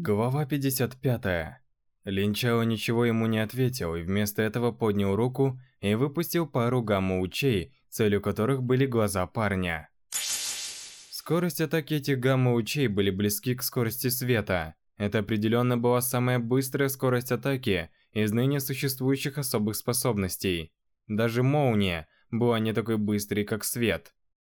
Глава 55. Линчао ничего ему не ответил и вместо этого поднял руку и выпустил пару гамма-лучей, целью которых были глаза парня. Скорость атаки этих гамма-лучей были близки к скорости света. Это определенно была самая быстрая скорость атаки из ныне существующих особых способностей. Даже молния была не такой быстрой, как свет.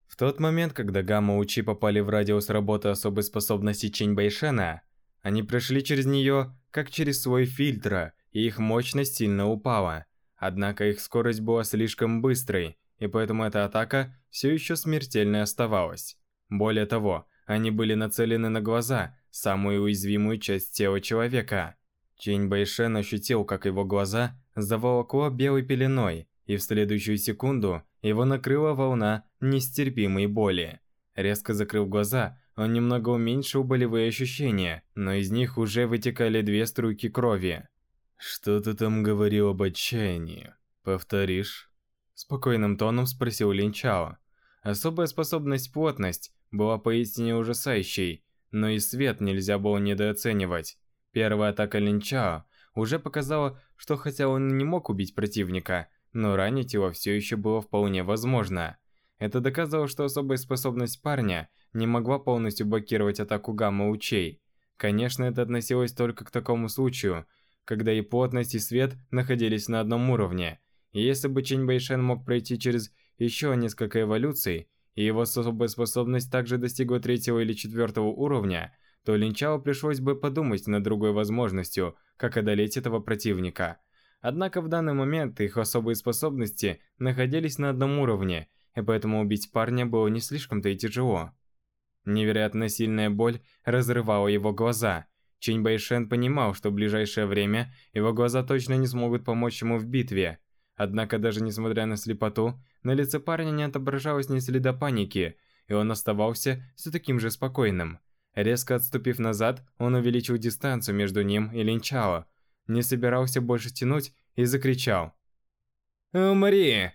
В тот момент, когда гамма-лучи попали в радиус работы особой способности Чинь Байшена, они прошли через нее, как через свой фильтр, и их мощность сильно упала. Однако их скорость была слишком быстрой, и поэтому эта атака все еще смертельной оставалась. Более того, они были нацелены на глаза, самую уязвимую часть тела человека. Чень Байшен ощутил, как его глаза заволокло белой пеленой, и в следующую секунду его накрыла волна нестерпимой боли. Резко закрыв глаза, он немного уменьшил болевые ощущения, но из них уже вытекали две струйки крови. «Что ты там говорил об отчаянии? Повторишь?» Спокойным тоном спросил Лин Чао. Особая способность плотность была поистине ужасающей, но и свет нельзя было недооценивать. Первая атака Лин Чао уже показала, что хотя он не мог убить противника, но ранить его все еще было вполне возможно. Это доказывало, что особая способность парня не могла полностью блокировать атаку гамма-лучей. Конечно, это относилось только к такому случаю, когда и плотность, и свет находились на одном уровне. И если бы Чинь Байшен мог пройти через еще несколько эволюций, и его особая способность также достигла третьего или четвертого уровня, то Линчао пришлось бы подумать над другой возможностью, как одолеть этого противника. Однако в данный момент их особые способности находились на одном уровне, и поэтому убить парня было не слишком-то и тяжело. Невероятно сильная боль разрывала его глаза. Чинь Байшен понимал, что в ближайшее время его глаза точно не смогут помочь ему в битве. Однако даже несмотря на слепоту, на лице парня не отображалось ни следа паники, и он оставался все таким же спокойным. Резко отступив назад, он увеличил дистанцию между ним и Линчао, не собирался больше тянуть и закричал. «Э, «Умри!»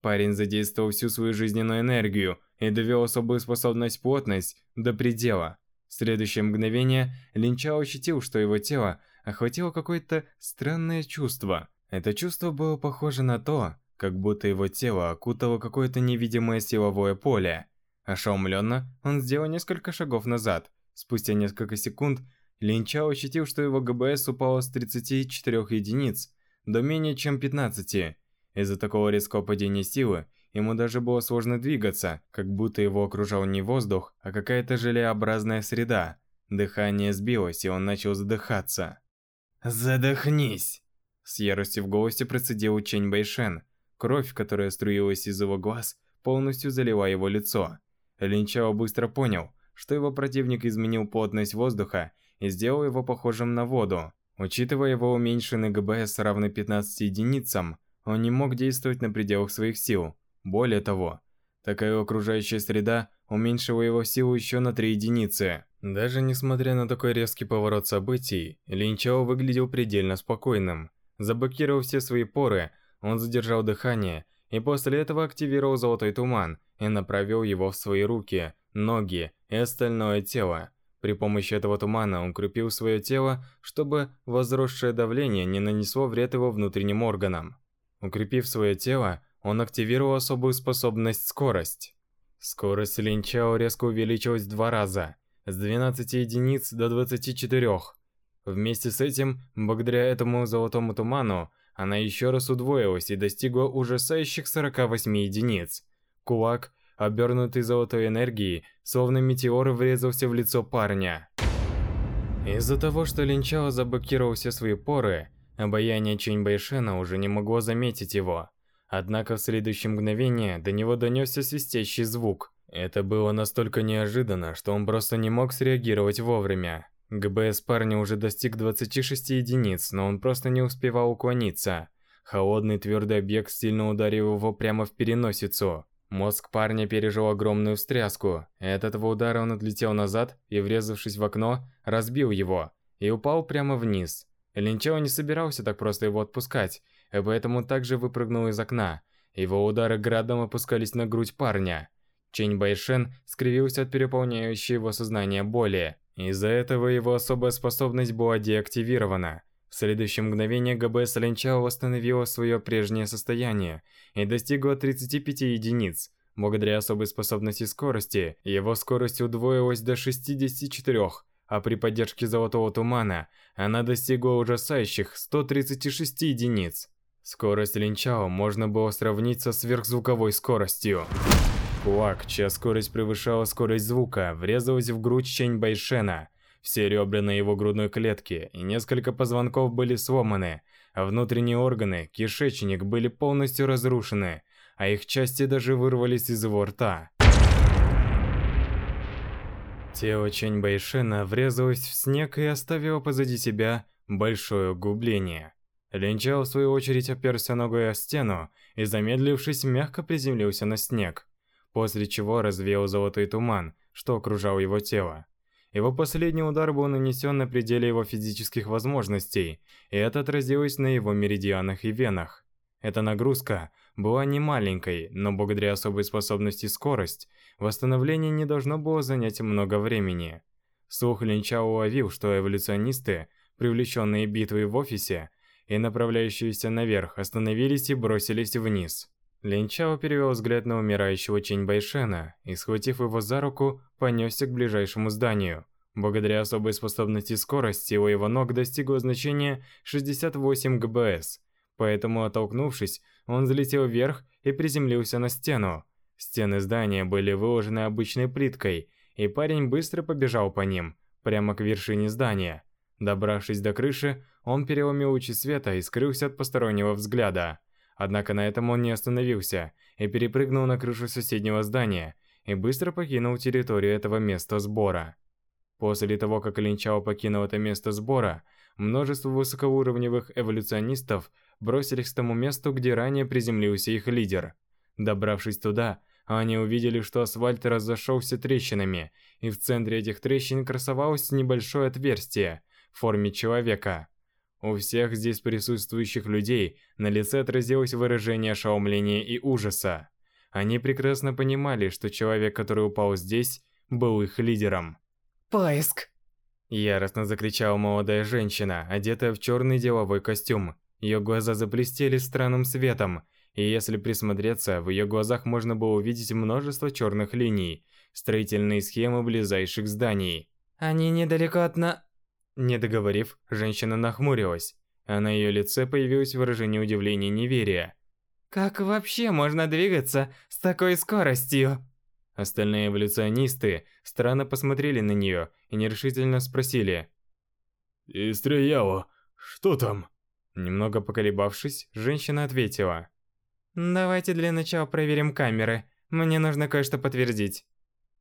Парень задействовал всю свою жизненную энергию – и довел особую способность плотность до предела. В следующее мгновение Линчао ощутил, что его тело охватило какое-то странное чувство. Это чувство было похоже на то, как будто его тело окутало какое-то невидимое силовое поле. Ошеломленно он сделал несколько шагов назад. Спустя несколько секунд Линчао ощутил, что его ГБС упало с 34 единиц до менее чем 15. Из-за такого резкого падения силы Ему даже было сложно двигаться, как будто его окружал не воздух, а какая-то желеобразная среда. Дыхание сбилось, и он начал задыхаться. «Задохнись!» С яростью в голосе процедил Чэнь Байшен. Кровь, которая струилась из его глаз, полностью залила его лицо. Линчао быстро понял, что его противник изменил плотность воздуха и сделал его похожим на воду. Учитывая его уменьшенный ГБС равный 15 единицам, он не мог действовать на пределах своих сил, более того, такая окружающая среда уменьшила его силу еще на 3 единицы. Даже несмотря на такой резкий поворот событий, Линчао выглядел предельно спокойным. Заблокировав все свои поры, он задержал дыхание и после этого активировал золотой туман и направил его в свои руки, ноги и остальное тело. При помощи этого тумана он укрепил свое тело, чтобы возросшее давление не нанесло вред его внутренним органам. Укрепив свое тело, он активировал особую способность «Скорость». Скорость Линчао резко увеличилась в два раза, с 12 единиц до 24. Вместе с этим, благодаря этому золотому туману, она еще раз удвоилась и достигла ужасающих 48 единиц. Кулак, обернутый золотой энергией, словно метеор врезался в лицо парня. Из-за того, что Линчао заблокировал все свои поры, обаяние Чэнь Байшена уже не могло заметить его. Однако в следующее мгновение до него донесся свистящий звук. Это было настолько неожиданно, что он просто не мог среагировать вовремя. ГБС парня уже достиг 26 единиц, но он просто не успевал уклониться. Холодный твердый объект сильно ударил его прямо в переносицу. Мозг парня пережил огромную встряску. От этого удара он отлетел назад и, врезавшись в окно, разбил его и упал прямо вниз. Линчао не собирался так просто его отпускать и поэтому также выпрыгнул из окна. Его удары градом опускались на грудь парня. Чень Байшен скривился от переполняющей его сознание боли. Из-за этого его особая способность была деактивирована. В следующее мгновение ГБС Линчао восстановила свое прежнее состояние и достигла 35 единиц. Благодаря особой способности скорости, его скорость удвоилась до 64, а при поддержке Золотого Тумана она достигла ужасающих 136 единиц. Скорость Линчао можно было сравнить со сверхзвуковой скоростью. Кулак, чья скорость превышала скорость звука, врезалась в грудь Чэнь Байшена. Все ребра на его грудной клетке и несколько позвонков были сломаны, а внутренние органы, кишечник были полностью разрушены, а их части даже вырвались из его рта. Тело Чэнь Байшена врезалось в снег и оставило позади себя большое углубление. Линчао, в свою очередь, оперся ногой о стену и, замедлившись, мягко приземлился на снег, после чего развеял золотой туман, что окружал его тело. Его последний удар был нанесен на пределе его физических возможностей, и это отразилось на его меридианах и венах. Эта нагрузка была не маленькой, но благодаря особой способности скорость, восстановление не должно было занять много времени. Слух Линчао уловил, что эволюционисты, привлеченные битвой в офисе, и направляющиеся наверх, остановились и бросились вниз. Линчао перевел взгляд на умирающего Чень Байшена и, схватив его за руку, понесся к ближайшему зданию. Благодаря особой способности скорости у его ног достигло значения 68 ГБС, поэтому, оттолкнувшись, он залетел вверх и приземлился на стену. Стены здания были выложены обычной плиткой, и парень быстро побежал по ним, прямо к вершине здания. Добравшись до крыши, он переломил лучи света и скрылся от постороннего взгляда. Однако на этом он не остановился и перепрыгнул на крышу соседнего здания и быстро покинул территорию этого места сбора. После того, как Линчао покинул это место сбора, множество высокоуровневых эволюционистов бросились к тому месту, где ранее приземлился их лидер. Добравшись туда, они увидели, что асфальт разошелся трещинами, и в центре этих трещин красовалось небольшое отверстие в форме человека. У всех здесь присутствующих людей на лице отразилось выражение ошеломления и ужаса. Они прекрасно понимали, что человек, который упал здесь, был их лидером. «Поиск!» Яростно закричала молодая женщина, одетая в черный деловой костюм. Ее глаза заблестели странным светом, и если присмотреться, в ее глазах можно было увидеть множество черных линий, строительные схемы ближайших зданий. «Они недалеко от нас. Не договорив, женщина нахмурилась, а на ее лице появилось выражение удивления и неверия. «Как вообще можно двигаться с такой скоростью?» Остальные эволюционисты странно посмотрели на нее и нерешительно спросили. «Истрияо, что там?» Немного поколебавшись, женщина ответила. «Давайте для начала проверим камеры. Мне нужно кое-что подтвердить».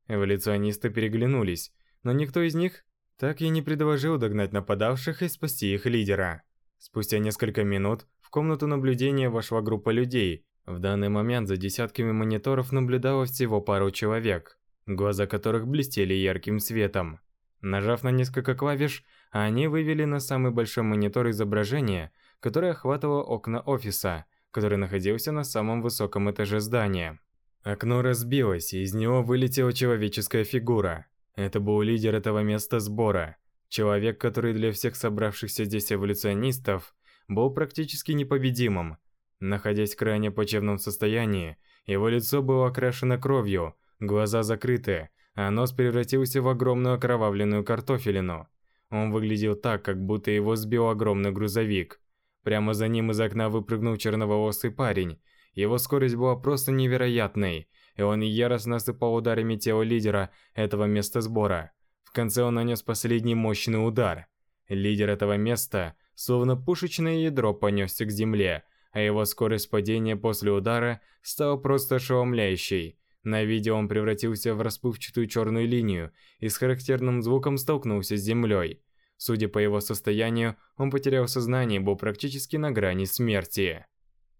Эволюционисты переглянулись, но никто из них так и не предложил догнать нападавших и спасти их лидера. Спустя несколько минут в комнату наблюдения вошла группа людей. В данный момент за десятками мониторов наблюдало всего пару человек, глаза которых блестели ярким светом. Нажав на несколько клавиш, они вывели на самый большой монитор изображение, которое охватывало окна офиса, который находился на самом высоком этаже здания. Окно разбилось, и из него вылетела человеческая фигура. Это был лидер этого места сбора. Человек, который для всех собравшихся здесь эволюционистов был практически непобедимым. Находясь в крайне плачевном состоянии, его лицо было окрашено кровью, глаза закрыты, а нос превратился в огромную окровавленную картофелину. Он выглядел так, как будто его сбил огромный грузовик. Прямо за ним из окна выпрыгнул черноволосый парень. Его скорость была просто невероятной, и он яростно осыпал ударами тело лидера этого места сбора. В конце он нанес последний мощный удар. Лидер этого места, словно пушечное ядро, понесся к земле, а его скорость падения после удара стала просто ошеломляющей. На видео он превратился в расплывчатую черную линию и с характерным звуком столкнулся с землей. Судя по его состоянию, он потерял сознание и был практически на грани смерти.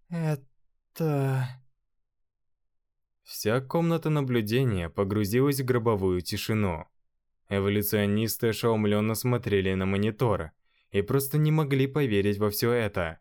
Это... Вся комната наблюдения погрузилась в гробовую тишину. Эволюционисты ошеломленно смотрели на монитор и просто не могли поверить во все это.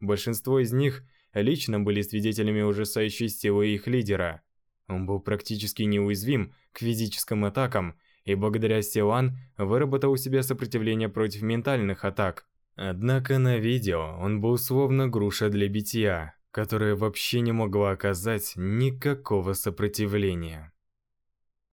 Большинство из них лично были свидетелями ужасающей силы их лидера. Он был практически неуязвим к физическим атакам и благодаря Силан выработал у себя сопротивление против ментальных атак. Однако на видео он был словно груша для битья которая вообще не могла оказать никакого сопротивления.